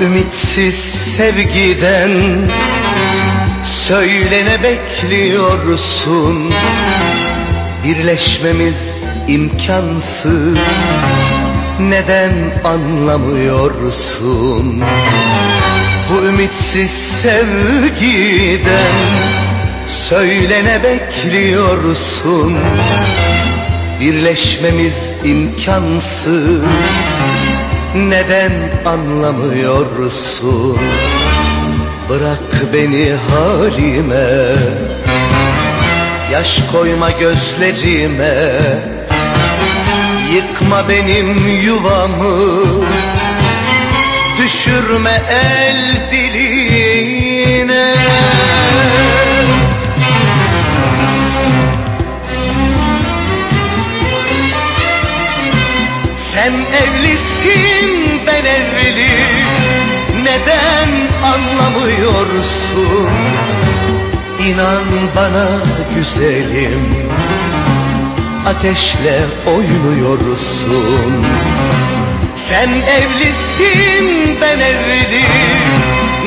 ümitsiz sevgiden Söyle ne bekliyorsun. Birleşmemiz imkansız. Neden anlamıyorsun? Bu ümitsiz sevgiden Söyle ne bekliyorsun. Birleşmemiz imkansız Neden anlamıyorsun? Bırak beni halime. Yaş koyma gözlerime. Yıkma benim yuvamı. Düşürme el diline Sen evlisin ben evli Neden anlamıyorsun? İnan bana güzelim. Ateşle oynuyorsun. Sen evlisin ben evli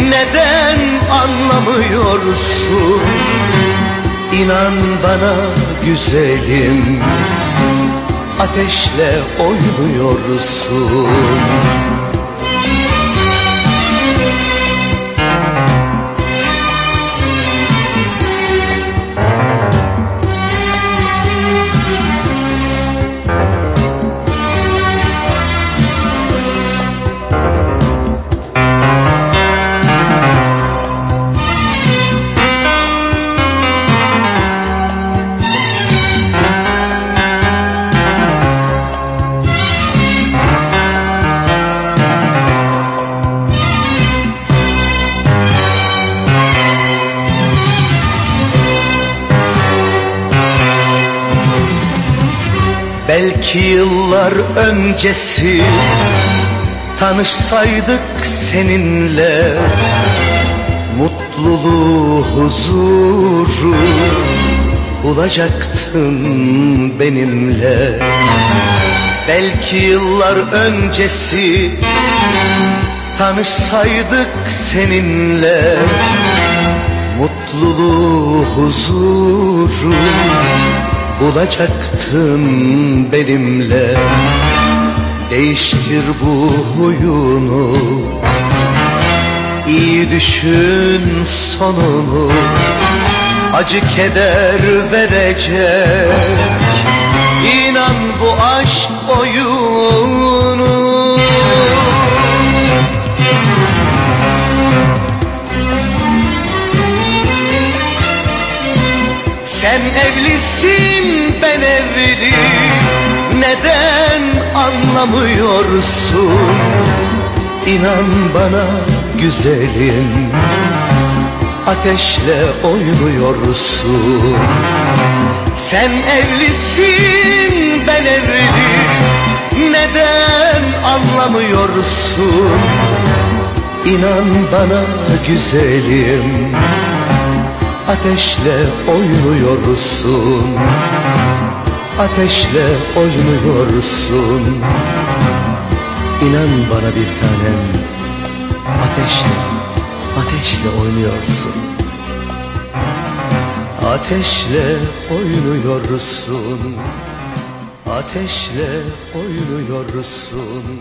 Neden anlamıyorsun? İnan bana güzelim ateşle oynuyorsun Belki yıllar öncesi Tanışsaydık seninle. Mutluluğu, huzuru Bulacaktın benimle. Belki yıllar öncesi Tanışsaydık seninle. Mutluluğu, huzuru bulacaktın benimle. Değiştir bu huyunu. İyi düşün sonunu. Acı keder verecek. İnan bu aşk oyunu Sen evlisin ben evli Neden anlamıyorsun? İnan bana güzelim. Ateşle oynuyorsun. Sen evlisin ben evli Neden anlamıyorsun? İnan bana güzelim Ateşle oynuyorsun. Ateşle oynuyorsun. İnan bana bir tanem. Ateşle, ateşle oynuyorsun. Ateşle oynuyorsun. Ateşle oynuyorsun